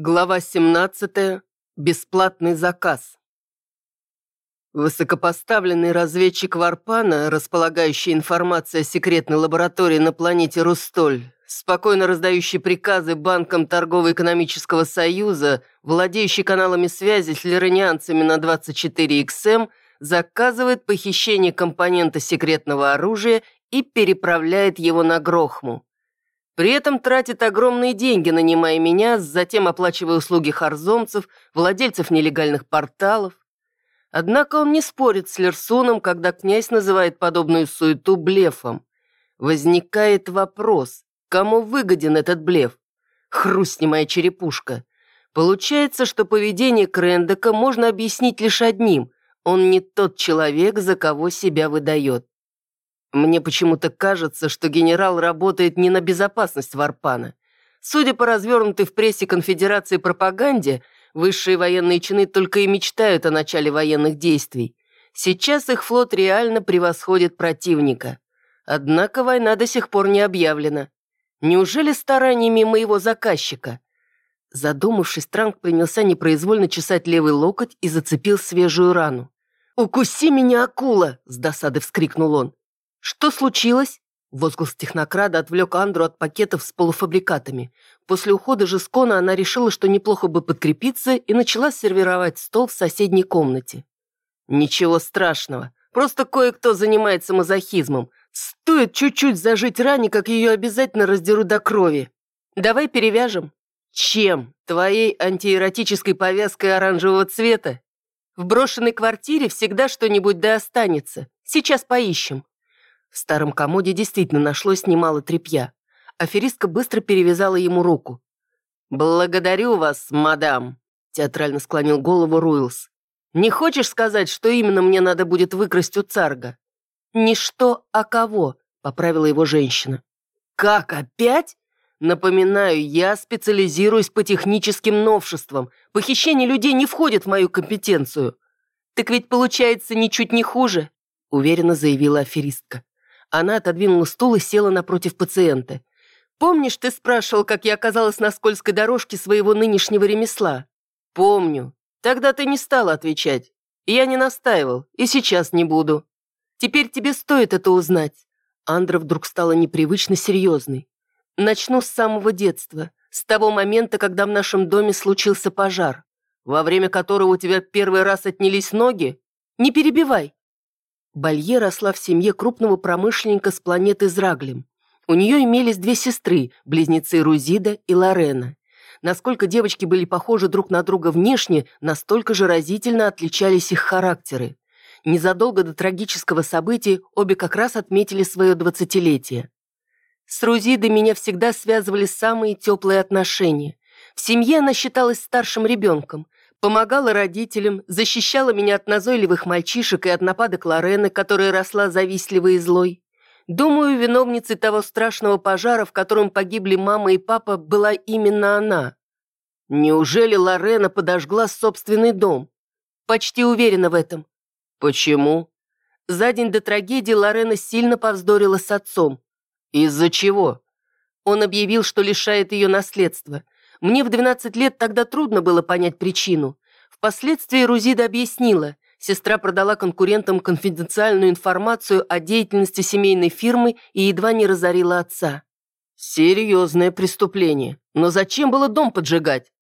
Глава 17. Бесплатный заказ. Высокопоставленный разведчик Варпана, располагающий информацией о секретной лаборатории на планете Рустоль, спокойно раздающий приказы банкам Торгово-экономического союза, владеющий каналами связи с лиранианцами на 24XM, заказывает похищение компонента секретного оружия и переправляет его на Грохму. При этом тратит огромные деньги, нанимая меня, затем оплачивая услуги харзомцев, владельцев нелегальных порталов. Однако он не спорит с Лерсуном, когда князь называет подобную суету блефом. Возникает вопрос, кому выгоден этот блеф? Хрустни моя черепушка. Получается, что поведение Крендека можно объяснить лишь одним. Он не тот человек, за кого себя выдает. Мне почему-то кажется, что генерал работает не на безопасность Варпана. Судя по развернутой в прессе конфедерации пропаганде, высшие военные чины только и мечтают о начале военных действий. Сейчас их флот реально превосходит противника. Однако война до сих пор не объявлена. Неужели стараниями моего заказчика? Задумавшись, Транк принялся непроизвольно чесать левый локоть и зацепил свежую рану. «Укуси меня, акула!» – с досады вскрикнул он. «Что случилось?» Возглас технокрада отвлек Андру от пакетов с полуфабрикатами. После ухода Жескона она решила, что неплохо бы подкрепиться, и начала сервировать стол в соседней комнате. «Ничего страшного. Просто кое-кто занимается мазохизмом. Стоит чуть-чуть зажить ране, как ее обязательно раздеру до крови. Давай перевяжем». «Чем? Твоей антиэротической повязкой оранжевого цвета? В брошенной квартире всегда что-нибудь да останется. Сейчас поищем». В старом комоде действительно нашлось немало тряпья. Аферистка быстро перевязала ему руку. «Благодарю вас, мадам», — театрально склонил голову Руилс. «Не хочешь сказать, что именно мне надо будет выкрасть у царга?» «Не что, а кого», — поправила его женщина. «Как, опять?» Напоминаю, я специализируюсь по техническим новшествам. Похищение людей не входит в мою компетенцию. Так ведь получается ничуть не хуже, уверенно заявила аферистка. Она отодвинула стул и села напротив пациента. «Помнишь, ты спрашивал, как я оказалась на скользкой дорожке своего нынешнего ремесла?» «Помню. Тогда ты не стала отвечать. Я не настаивал, и сейчас не буду. Теперь тебе стоит это узнать». Андра вдруг стала непривычно серьезной. «Начну с самого детства, с того момента, когда в нашем доме случился пожар, во время которого у тебя первый раз отнялись ноги. Не перебивай, Балье росла в семье крупного промышленника с планеты Зраглем. У нее имелись две сестры, близнецы Рузида и Лорена. Насколько девочки были похожи друг на друга внешне, настолько же разительно отличались их характеры. Незадолго до трагического события обе как раз отметили свое двадцатилетие. С Рузидой меня всегда связывали самые теплые отношения. В семье она считалась старшим ребенком, Помогала родителям, защищала меня от назойливых мальчишек и от нападок Лорены, которая росла завистливой и злой. Думаю, виновницей того страшного пожара, в котором погибли мама и папа, была именно она. Неужели Лорена подожгла собственный дом? Почти уверена в этом. Почему? За день до трагедии Лорена сильно повздорила с отцом. Из-за чего? Он объявил, что лишает ее наследства – мне в 12 лет тогда трудно было понять причину. Впоследствии Рузида объяснила, сестра продала конкурентам конфиденциальную информацию о деятельности семейной фирмы и едва не разорила отца. Серьезное преступление. Но зачем было дом поджигать?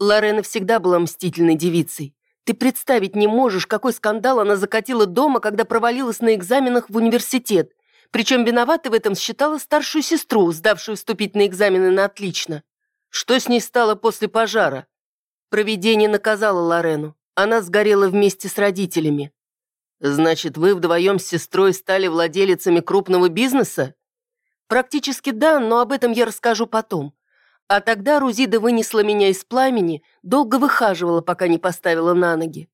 Лорена всегда была мстительной девицей. Ты представить не можешь, какой скандал она закатила дома, когда провалилась на экзаменах в университет. Причем виноватой в этом считала старшую сестру, сдавшую вступительные экзамены на отлично. Что с ней стало после пожара? Провидение наказало Лорену. Она сгорела вместе с родителями. Значит, вы вдвоем с сестрой стали владелицами крупного бизнеса? Практически да, но об этом я расскажу потом. А тогда Рузида вынесла меня из пламени, долго выхаживала, пока не поставила на ноги.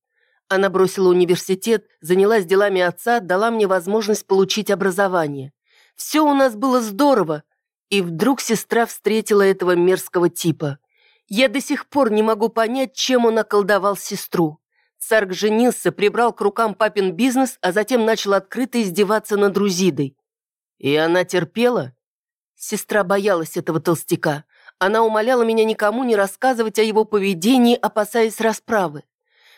Она бросила университет, занялась делами отца, дала мне возможность получить образование. Все у нас было здорово, и вдруг сестра встретила этого мерзкого типа. Я до сих пор не могу понять, чем он околдовал сестру. Царк женился, прибрал к рукам папин бизнес, а затем начал открыто издеваться над Рузидой. И она терпела? Сестра боялась этого толстяка. Она умоляла меня никому не рассказывать о его поведении, опасаясь расправы.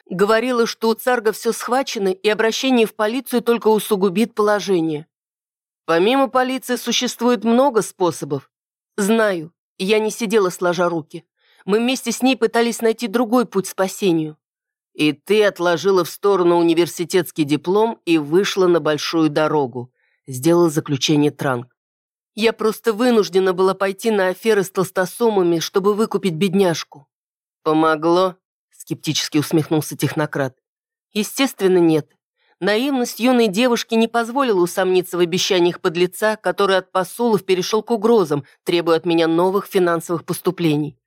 Говорила, что у царга все схвачено, и обращение в полицию только усугубит положение. Помимо полиции существует много способов. Знаю, я не сидела сложа руки. Мы вместе с ней пытались найти другой путь спасению. И ты отложила в сторону университетский диплом и вышла на большую дорогу. Сделал заключение Транк. Я просто вынуждена была пойти на аферы с толстосумами, чтобы выкупить бедняжку. Помогло? Скептически усмехнулся технократ. Естественно, нет. Наивность юной девушки не позволила усомниться в обещаниях подлеца, который от посулов перешел к угрозам, требуя от меня новых финансовых поступлений.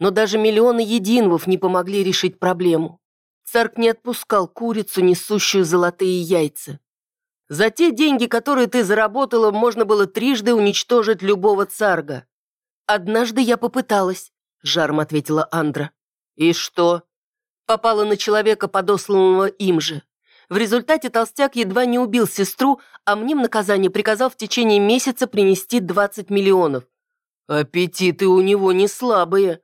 Но даже миллионы единвов не помогли решить проблему. Царк не отпускал курицу, несущую золотые яйца. За те деньги, которые ты заработала, можно было трижды уничтожить любого царга. Однажды я попыталась, жаром ответила Андра. И что? Попала на человека, подосланного им же. В результате толстяк едва не убил сестру, а мне в наказание приказал в течение месяца принести 20 миллионов. Аппетиты у него не слабые.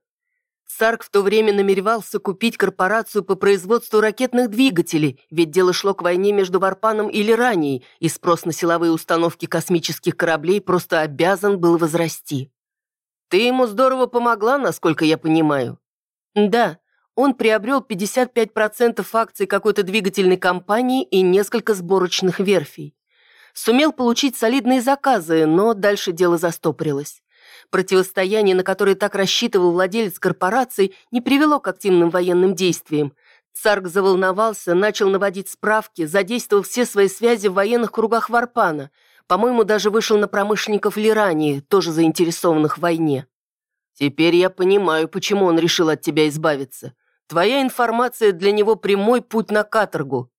Сарк в то время намеревался купить корпорацию по производству ракетных двигателей, ведь дело шло к войне между Варпаном и Лиранией, и спрос на силовые установки космических кораблей просто обязан был возрасти. Ты ему здорово помогла, насколько я понимаю. Да, он приобрел 55% акций какой-то двигательной компании и несколько сборочных верфей. Сумел получить солидные заказы, но дальше дело застопорилось. Противостояние, на которое так рассчитывал владелец корпорации, не привело к активным военным действиям. Царк заволновался, начал наводить справки, задействовал все свои связи в военных кругах Варпана. По-моему, даже вышел на промышленников Лирании, тоже заинтересованных в войне. Теперь я понимаю, почему он решил от тебя избавиться. Твоя информация для него прямой путь на каторгу.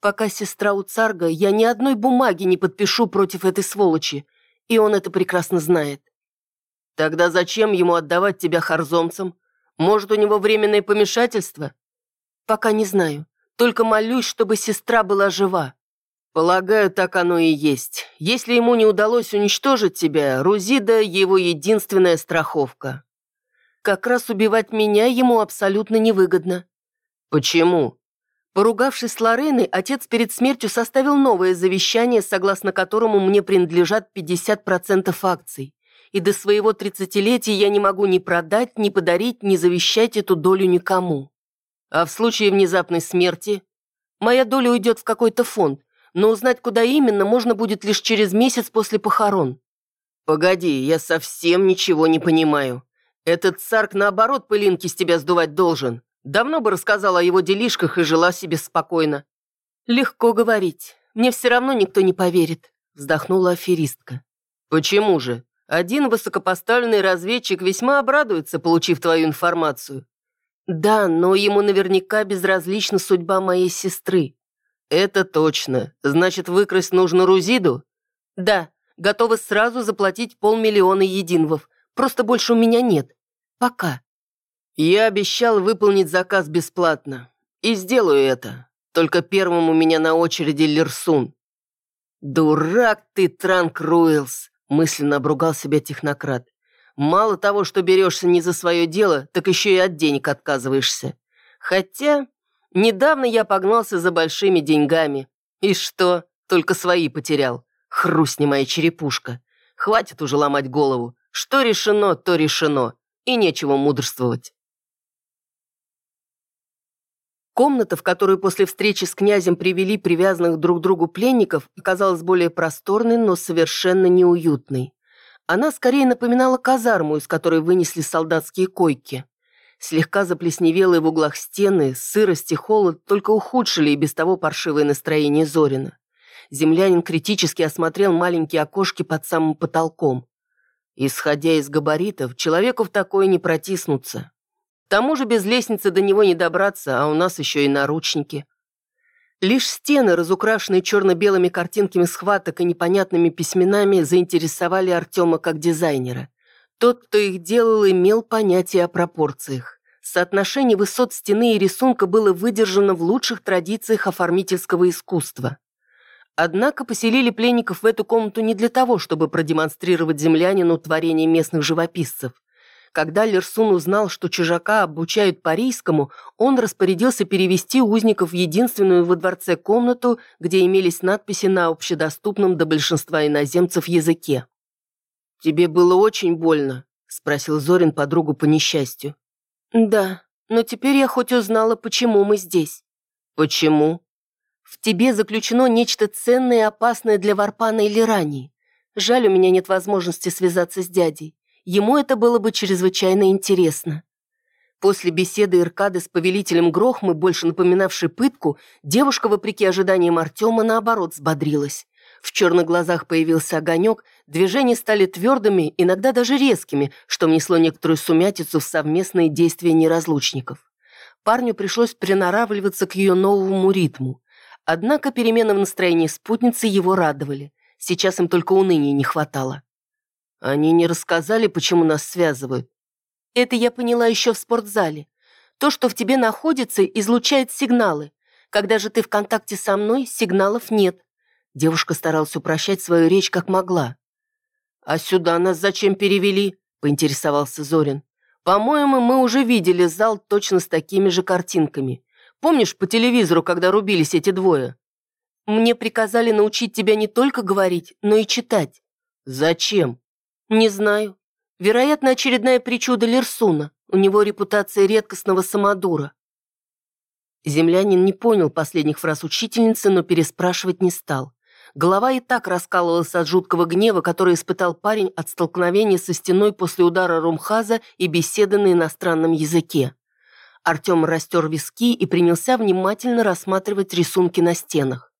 Пока сестра у Царга, я ни одной бумаги не подпишу против этой сволочи, и он это прекрасно знает. Тогда зачем ему отдавать тебя харзомцам? Может, у него временное помешательство? Пока не знаю. Только молюсь, чтобы сестра была жива. Полагаю, так оно и есть. Если ему не удалось уничтожить тебя, Рузида — его единственная страховка. Как раз убивать меня ему абсолютно невыгодно. Почему? Поругавшись с Лореной, отец перед смертью составил новое завещание, согласно которому мне принадлежат 50% акций и до своего тридцатилетия я не могу ни продать, ни подарить, ни завещать эту долю никому. А в случае внезапной смерти моя доля уйдет в какой-то фонд, но узнать, куда именно, можно будет лишь через месяц после похорон. Погоди, я совсем ничего не понимаю. Этот царк, наоборот, пылинки с тебя сдувать должен. Давно бы рассказала о его делишках и жила себе спокойно. Легко говорить. Мне все равно никто не поверит, вздохнула аферистка. Почему же? Один высокопоставленный разведчик весьма обрадуется, получив твою информацию. Да, но ему наверняка безразлична судьба моей сестры. Это точно. Значит, выкрасть нужно Рузиду? Да, готова сразу заплатить полмиллиона единвов. Просто больше у меня нет. Пока. Я обещал выполнить заказ бесплатно. И сделаю это. Только первым у меня на очереди Лерсун. Дурак ты, Транк Руэлс. Мысленно обругал себя технократ. Мало того, что берешься не за свое дело, так еще и от денег отказываешься. Хотя, недавно я погнался за большими деньгами. И что? Только свои потерял. Хрустни моя черепушка. Хватит уже ломать голову. Что решено, то решено. И нечего мудрствовать. Комната, в которую после встречи с князем привели привязанных друг к другу пленников, оказалась более просторной, но совершенно неуютной. Она скорее напоминала казарму, из которой вынесли солдатские койки. Слегка заплесневелые в углах стены, сырость и холод только ухудшили и без того паршивое настроение Зорина. Землянин критически осмотрел маленькие окошки под самым потолком. Исходя из габаритов, человеку в такое не протиснуться. К тому же без лестницы до него не добраться, а у нас еще и наручники. Лишь стены, разукрашенные черно-белыми картинками схваток и непонятными письменами, заинтересовали Артема как дизайнера. Тот, кто их делал, имел понятие о пропорциях. Соотношение высот стены и рисунка было выдержано в лучших традициях оформительского искусства. Однако поселили пленников в эту комнату не для того, чтобы продемонстрировать землянину творение местных живописцев. Когда Лерсун узнал, что чужака обучают парийскому, он распорядился перевести узников в единственную во дворце комнату, где имелись надписи на общедоступном до большинства иноземцев языке. «Тебе было очень больно?» – спросил Зорин подругу по несчастью. «Да, но теперь я хоть узнала, почему мы здесь». «Почему?» «В тебе заключено нечто ценное и опасное для Варпана или Рании. Жаль, у меня нет возможности связаться с дядей. Ему это было бы чрезвычайно интересно». После беседы Иркады с повелителем Грохмы, больше напоминавшей пытку, девушка, вопреки ожиданиям Артема, наоборот, взбодрилась. В черных глазах появился огонек, движения стали твердыми, иногда даже резкими, что внесло некоторую сумятицу в совместные действия неразлучников. Парню пришлось приноравливаться к ее новому ритму. Однако перемены в настроении спутницы его радовали. Сейчас им только уныния не хватало. Они не рассказали, почему нас связывают. Это я поняла еще в спортзале. То, что в тебе находится, излучает сигналы. Когда же ты в контакте со мной, сигналов нет. Девушка старалась упрощать свою речь как могла. «А сюда нас зачем перевели?» – поинтересовался Зорин. «По-моему, мы уже видели зал точно с такими же картинками. Помнишь по телевизору, когда рубились эти двое?» «Мне приказали научить тебя не только говорить, но и читать». «Зачем?» «Не знаю. Вероятно, очередная причуда Лерсуна. У него репутация редкостного самодура». Землянин не понял последних фраз учительницы, но переспрашивать не стал. Голова и так раскалывалась от жуткого гнева, который испытал парень от столкновения со стеной после удара Румхаза и беседы на иностранном языке. Артем растер виски и принялся внимательно рассматривать рисунки на стенах.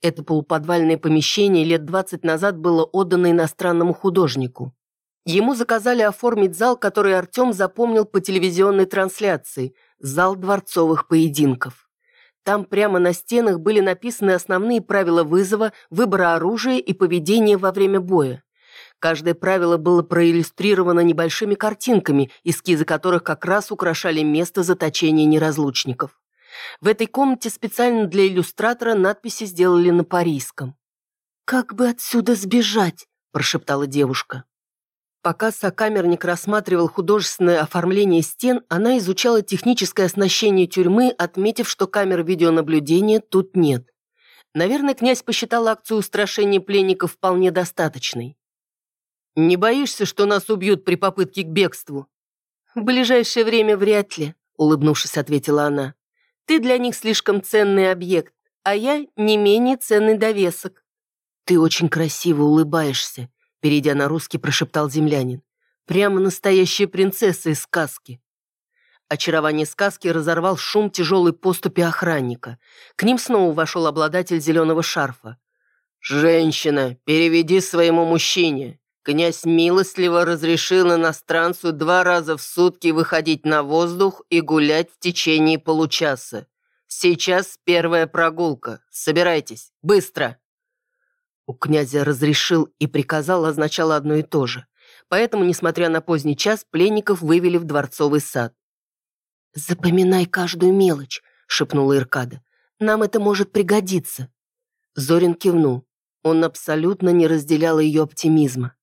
Это полуподвальное помещение лет 20 назад было отдано иностранному художнику. Ему заказали оформить зал, который Артем запомнил по телевизионной трансляции – зал дворцовых поединков. Там прямо на стенах были написаны основные правила вызова, выбора оружия и поведения во время боя. Каждое правило было проиллюстрировано небольшими картинками, эскизы которых как раз украшали место заточения неразлучников. В этой комнате специально для иллюстратора надписи сделали на парийском. «Как бы отсюда сбежать?» – прошептала девушка. Пока сокамерник рассматривал художественное оформление стен, она изучала техническое оснащение тюрьмы, отметив, что камер видеонаблюдения тут нет. Наверное, князь посчитал акцию устрашения пленников вполне достаточной. «Не боишься, что нас убьют при попытке к бегству?» «В ближайшее время вряд ли», — улыбнувшись, ответила она. «Ты для них слишком ценный объект, а я не менее ценный довесок». «Ты очень красиво улыбаешься», Перейдя на русский, прошептал землянин. «Прямо настоящая принцесса из сказки». Очарование сказки разорвал шум тяжелой поступи охранника. К ним снова вошел обладатель зеленого шарфа. «Женщина, переведи своему мужчине. Князь милостливо разрешил иностранцу два раза в сутки выходить на воздух и гулять в течение получаса. Сейчас первая прогулка. Собирайтесь, быстро!» У князя разрешил и приказал означало одно и то же. Поэтому, несмотря на поздний час, пленников вывели в дворцовый сад. «Запоминай каждую мелочь», — шепнула Иркада. «Нам это может пригодиться». Зорин кивнул. Он абсолютно не разделял ее оптимизма.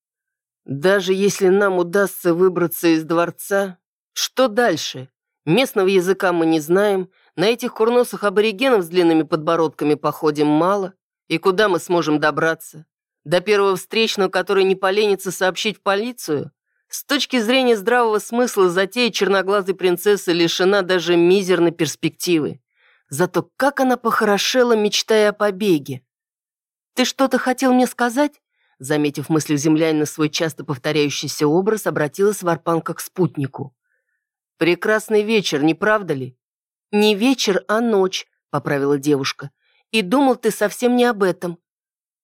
«Даже если нам удастся выбраться из дворца, что дальше? Местного языка мы не знаем, на этих курносых аборигенов с длинными подбородками походим мало. И куда мы сможем добраться? До первого встречного, который не поленится сообщить в полицию? С точки зрения здравого смысла затея черноглазой принцессы лишена даже мизерной перспективы. Зато как она похорошела, мечтая о побеге. «Ты что-то хотел мне сказать?» Заметив мысли землянина свой часто повторяющийся образ, обратилась Варпанка к спутнику. «Прекрасный вечер, не правда ли?» «Не вечер, а ночь», — поправила девушка. И думал ты совсем не об этом».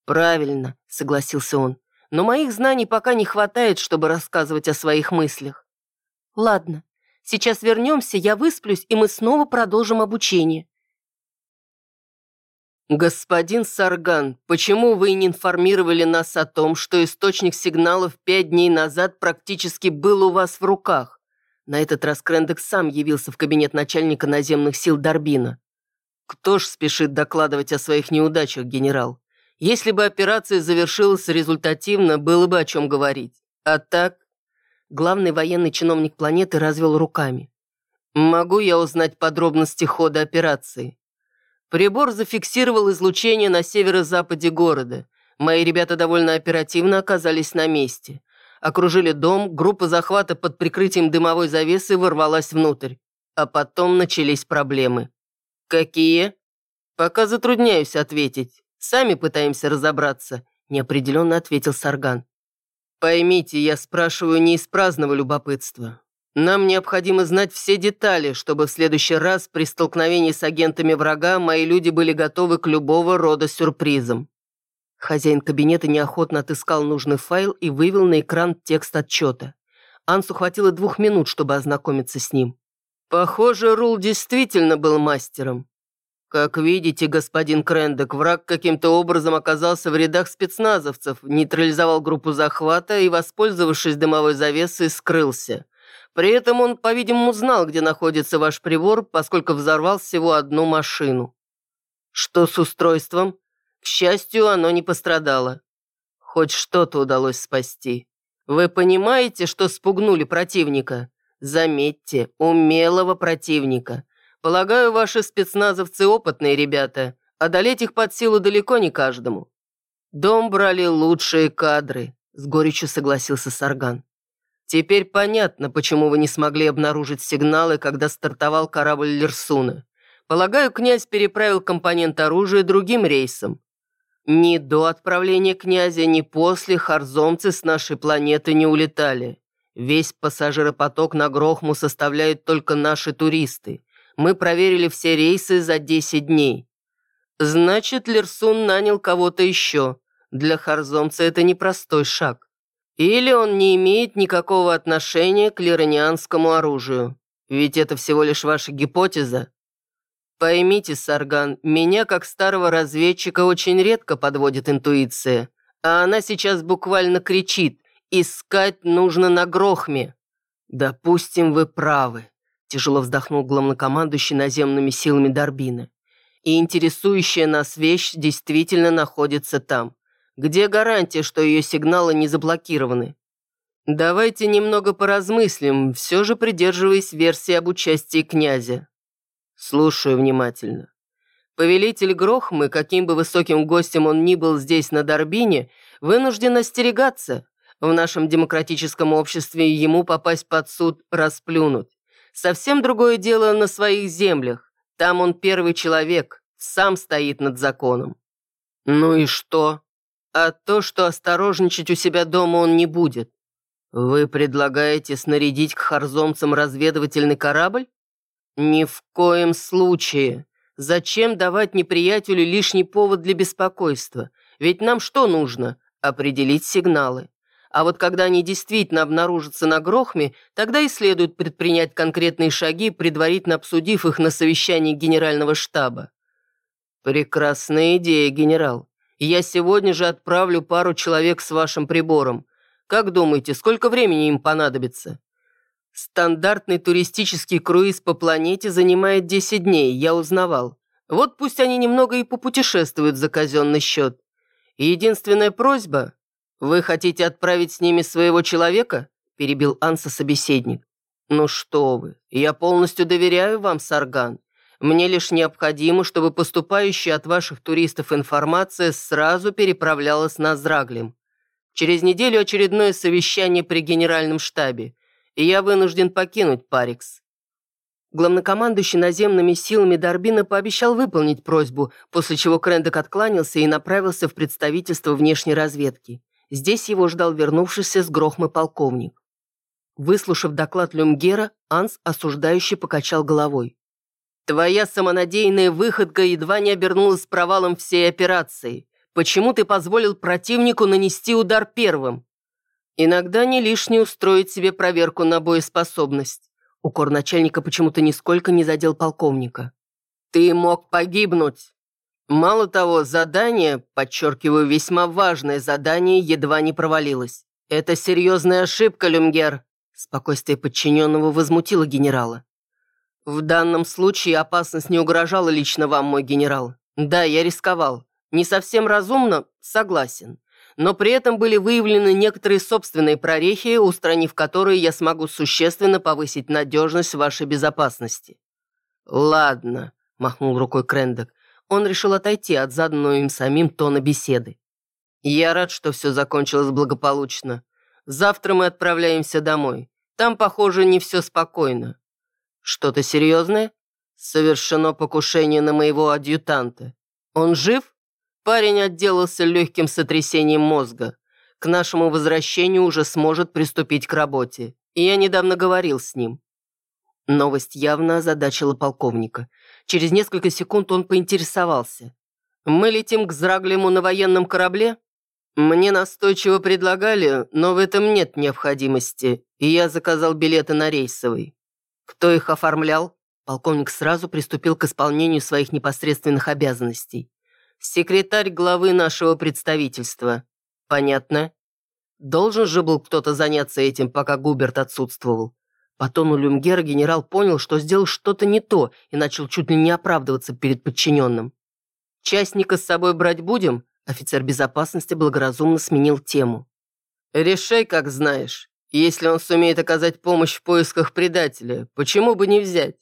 «Правильно», — согласился он. «Но моих знаний пока не хватает, чтобы рассказывать о своих мыслях». «Ладно, сейчас вернемся, я высплюсь, и мы снова продолжим обучение». «Господин Сарган, почему вы не информировали нас о том, что источник сигналов пять дней назад практически был у вас в руках?» На этот раз Крендек сам явился в кабинет начальника наземных сил Дарбина. Кто ж спешит докладывать о своих неудачах, генерал? Если бы операция завершилась результативно, было бы о чем говорить. А так... Главный военный чиновник планеты развел руками. «Могу я узнать подробности хода операции?» Прибор зафиксировал излучение на северо-западе города. Мои ребята довольно оперативно оказались на месте. Окружили дом, группа захвата под прикрытием дымовой завесы ворвалась внутрь. А потом начались проблемы. «Какие?» «Пока затрудняюсь ответить. Сами пытаемся разобраться», – неопределенно ответил Сарган. «Поймите, я спрашиваю не из праздного любопытства. Нам необходимо знать все детали, чтобы в следующий раз при столкновении с агентами врага мои люди были готовы к любого рода сюрпризам». Хозяин кабинета неохотно отыскал нужный файл и вывел на экран текст отчета. Ансу хватило двух минут, чтобы ознакомиться с ним. Похоже, Рул действительно был мастером. Как видите, господин Крендек, враг каким-то образом оказался в рядах спецназовцев, нейтрализовал группу захвата и, воспользовавшись дымовой завесой, скрылся. При этом он, по-видимому, знал, где находится ваш прибор, поскольку взорвал всего одну машину. Что с устройством? К счастью, оно не пострадало. Хоть что-то удалось спасти. Вы понимаете, что спугнули противника? Заметьте, умелого противника. Полагаю, ваши спецназовцы опытные ребята. Одолеть их под силу далеко не каждому. Дом брали лучшие кадры, с горечью согласился Сарган. Теперь понятно, почему вы не смогли обнаружить сигналы, когда стартовал корабль Лерсуна. Полагаю, князь переправил компонент оружия другим рейсом. Ни до отправления князя, ни после харзомцы с нашей планеты не улетали. Весь пассажиропоток на Грохму составляют только наши туристы. Мы проверили все рейсы за 10 дней. Значит, Лерсун нанял кого-то еще. Для Харзомца это непростой шаг. Или он не имеет никакого отношения к лиранианскому оружию. Ведь это всего лишь ваша гипотеза. Поймите, Сарган, меня, как старого разведчика, очень редко подводит интуиция. А она сейчас буквально кричит «Искать нужно на Грохме». Допустим, вы правы. Тяжело вздохнул главнокомандующий наземными силами Дарбина. И интересующая нас вещь действительно находится там. Где гарантия, что ее сигналы не заблокированы? Давайте немного поразмыслим, все же придерживаясь версии об участии князя. Слушаю внимательно. Повелитель Грохмы, каким бы высоким гостем он ни был здесь, на Дарбине, вынужден остерегаться. В нашем демократическом обществе ему попасть под суд расплюнуть. Совсем другое дело на своих землях. Там он первый человек, сам стоит над законом. Ну и что? А то, что осторожничать у себя дома он не будет. Вы предлагаете снарядить к харзомцам разведывательный корабль? Ни в коем случае. Зачем давать неприятелю лишний повод для беспокойства? Ведь нам что нужно? Определить сигналы. А вот когда они действительно обнаружатся на Грохме, тогда и следует предпринять конкретные шаги, предварительно обсудив их на совещании генерального штаба. Прекрасная идея, генерал. Я сегодня же отправлю пару человек с вашим прибором. Как думаете, сколько времени им понадобится? Стандартный туристический круиз по планете занимает 10 дней, я узнавал. Вот пусть они немного и попутешествуют за казенный счет. единственная просьба «Вы хотите отправить с ними своего человека?» – перебил Анса собеседник. «Ну что вы, я полностью доверяю вам, Сарган. Мне лишь необходимо, чтобы поступающая от ваших туристов информация сразу переправлялась на Зраглим. Через неделю очередное совещание при генеральном штабе, и я вынужден покинуть Парикс». Главнокомандующий наземными силами Дарбина пообещал выполнить просьбу, после чего Крендек откланялся и направился в представительство внешней разведки. Здесь его ждал вернувшийся с Грохмы полковник. Выслушав доклад Люмгера, Анс осуждающе покачал головой. «Твоя самонадеянная выходка едва не обернулась провалом всей операции. Почему ты позволил противнику нанести удар первым?» «Иногда не лишне устроить себе проверку на боеспособность». Укор начальника почему-то нисколько не задел полковника. «Ты мог погибнуть!» Мало того, задание, подчеркиваю, весьма важное задание, едва не провалилось. Это серьезная ошибка, Люмгер. Спокойствие подчиненного возмутило генерала. В данном случае опасность не угрожала лично вам, мой генерал. Да, я рисковал. Не совсем разумно, согласен. но при этом были выявлены некоторые собственные прорехи, устранив которые я смогу существенно повысить надежность вашей безопасности». «Ладно», — махнул рукой Крендек. Он решил отойти от заданного им самим тона беседы. «Я рад, что все закончилось благополучно. Завтра мы отправляемся домой. Там, похоже, не все спокойно. Что-то серьезное? Совершено покушение на моего адъютанта. Он жив?» Парень отделался легким сотрясением мозга. К нашему возвращению уже сможет приступить к работе. И я недавно говорил с ним. Новость явно озадачила полковника. Через несколько секунд он поинтересовался. «Мы летим к Зраглему на военном корабле?» «Мне настойчиво предлагали, но в этом нет необходимости, и я заказал билеты на рейсовый». «Кто их оформлял?» Полковник сразу приступил к исполнению своих непосредственных обязанностей. Секретарь главы нашего представительства. Понятно? Должен же был кто-то заняться этим, пока Губерт отсутствовал. По тону Люмгера генерал понял, что сделал что-то не то и начал чуть ли не оправдываться перед подчиненным. «Частника с собой брать будем?» Офицер безопасности благоразумно сменил тему. «Решай, как знаешь. Если он сумеет оказать помощь в поисках предателя, почему бы не взять?»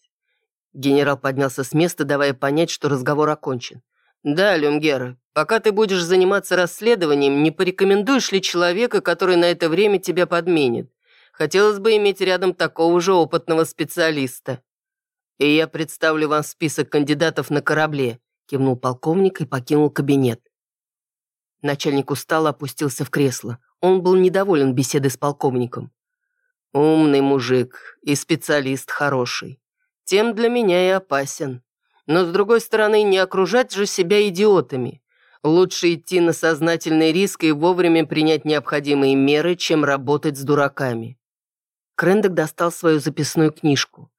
Генерал поднялся с места, давая понять, что разговор окончен. «Да, Люмгер, пока ты будешь заниматься расследованием, не порекомендуешь ли человека, который на это время тебя подменит? Хотелось бы иметь рядом такого же опытного специалиста». «И я представлю вам список кандидатов на корабле», кивнул полковник и покинул кабинет. Начальник устало опустился в кресло. Он был недоволен беседой с полковником. «Умный мужик и специалист хороший. Тем для меня и опасен». Но, с другой стороны, не окружать же себя идиотами. Лучше идти на сознательный риск и вовремя принять необходимые меры, чем работать с дураками. Крендек достал свою записную книжку.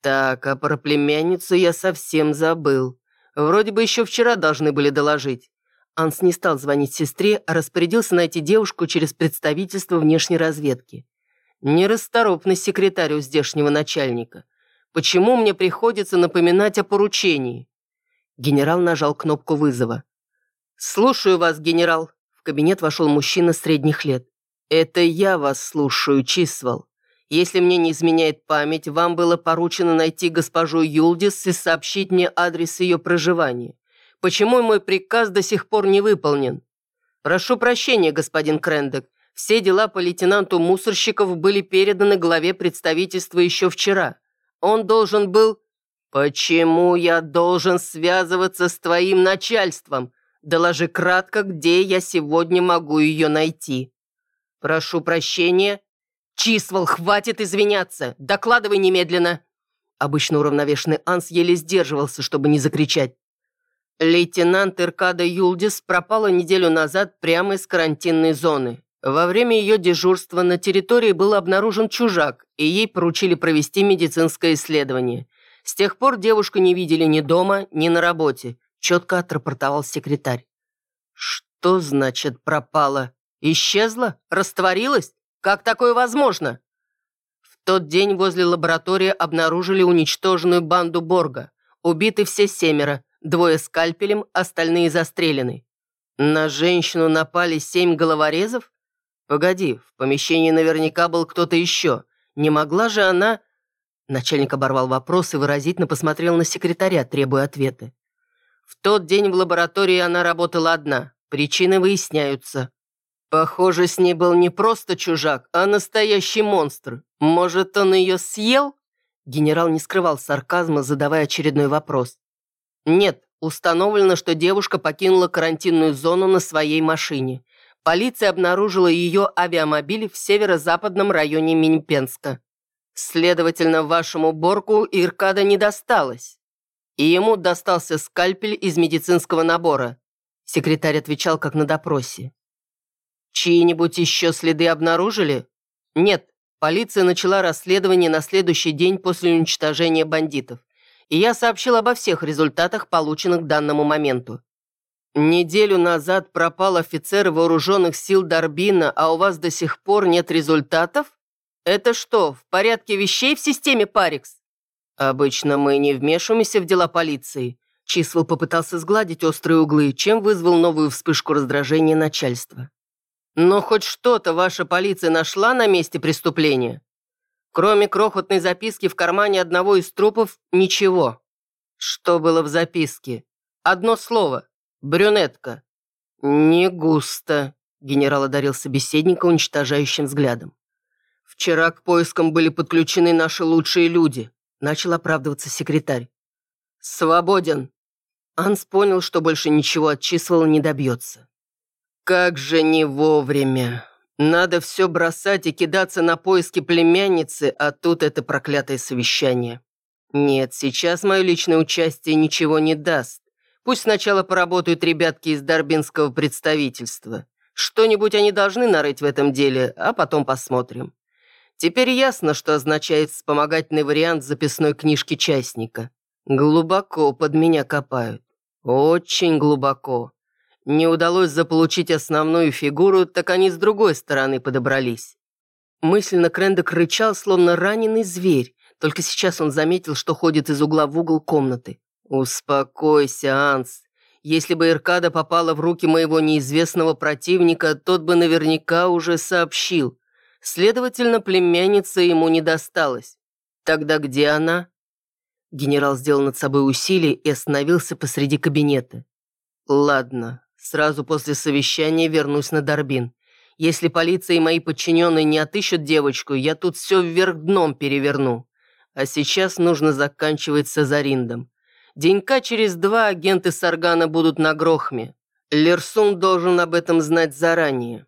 «Так, а про племянницу я совсем забыл. Вроде бы еще вчера должны были доложить». Анс не стал звонить сестре, а распорядился найти девушку через представительство внешней разведки. Нерасторопный секретарь у здешнего начальника. Почему мне приходится напоминать о поручении?» Генерал нажал кнопку вызова. «Слушаю вас, генерал». В кабинет вошел мужчина средних лет. «Это я вас слушаю, Чисвал. Если мне не изменяет память, вам было поручено найти госпожу Юлдис и сообщить мне адрес ее проживания. Почему мой приказ до сих пор не выполнен? Прошу прощения, господин Крендек. Все дела по лейтенанту Мусорщиков были переданы главе представительства еще вчера. Он должен был... Почему я должен связываться с твоим начальством? Доложи кратко, где я сегодня могу ее найти. Прошу прощения. Чисвал, хватит извиняться. Докладывай немедленно. Обычно уравновешенный Анс еле сдерживался, чтобы не закричать. Лейтенант Иркада Юлдис пропала неделю назад прямо из карантинной зоны. Во время ее дежурства на территории был обнаружен чужак, и ей поручили провести медицинское исследование. С тех пор девушку не видели ни дома, ни на работе, четко отрапортовал секретарь. «Что значит пропала? Исчезла? Растворилась? Как такое возможно?» В тот день возле лаборатории обнаружили уничтоженную банду Борга. Убиты все семеро, двое скальпелем, остальные застрелены. На женщину напали семь головорезов? «Погоди, в помещении наверняка был кто-то еще. Не могла же она...» Начальник оборвал вопрос и выразительно посмотрел на секретаря, требуя ответа. «В тот день в лаборатории она работала одна. Причины выясняются. Похоже, с ней был не просто чужак, а настоящий монстр. Может, он ее съел?» Генерал не скрывал сарказма, задавая очередной вопрос. «Нет, установлено, что девушка покинула карантинную зону на своей машине. Полиция обнаружила ее авиамобиль в северо-западном районе Минипенска. Следовательно, вашему Борку Иркада не досталось. И ему достался скальпель из медицинского набора. Секретарь отвечал, как на допросе. Чьи-нибудь еще следы обнаружили? Нет, полиция начала расследование на следующий день после уничтожения бандитов. И я сообщил обо всех результатах, полученных к данному моменту. Неделю назад пропал офицер вооруженных сил Дарбина, а у вас до сих пор нет результатов? Это что, в порядке вещей в системе Парикс? Обычно мы не вмешиваемся в дела полиции. Чисвелл попытался сгладить острые углы, чем вызвал новую вспышку раздражения начальства. Но хоть что-то ваша полиция нашла на месте преступления? Кроме крохотной записки в кармане одного из трупов, ничего. Что было в записке? Одно слово. Брюнетка. Не густо. Генерал одарил собеседника уничтожающим взглядом. «Вчера к поискам были подключены наши лучшие люди», — начал оправдываться секретарь. «Свободен». Анс понял, что больше ничего от Чисвелла не добьется. «Как же не вовремя. Надо все бросать и кидаться на поиски племянницы, а тут это проклятое совещание. Нет, сейчас мое личное участие ничего не даст. Пусть сначала поработают ребятки из Дарбинского представительства. Что-нибудь они должны нарыть в этом деле, а потом посмотрим. Теперь ясно, что означает вспомогательный вариант записной книжки частника. Глубоко под меня копают. Очень глубоко. Не удалось заполучить основную фигуру, так они с другой стороны подобрались. Мысленно Крендек рычал, словно раненый зверь. Только сейчас он заметил, что ходит из угла в угол комнаты. «Успокойся, Анс. Если бы Иркада попала в руки моего неизвестного противника, тот бы наверняка уже сообщил. Следовательно, племянница ему не досталась. Тогда где она? Генерал сделал над собой усилие и остановился посреди кабинета. Ладно, сразу после совещания вернусь на Дорбин. Если полиция и мои подчиненные не отыщут девочку, я тут все вверх дном переверну. А сейчас нужно заканчивать с Азариндом. Денька через два агенты Саргана будут на Грохме. Лерсун должен об этом знать заранее.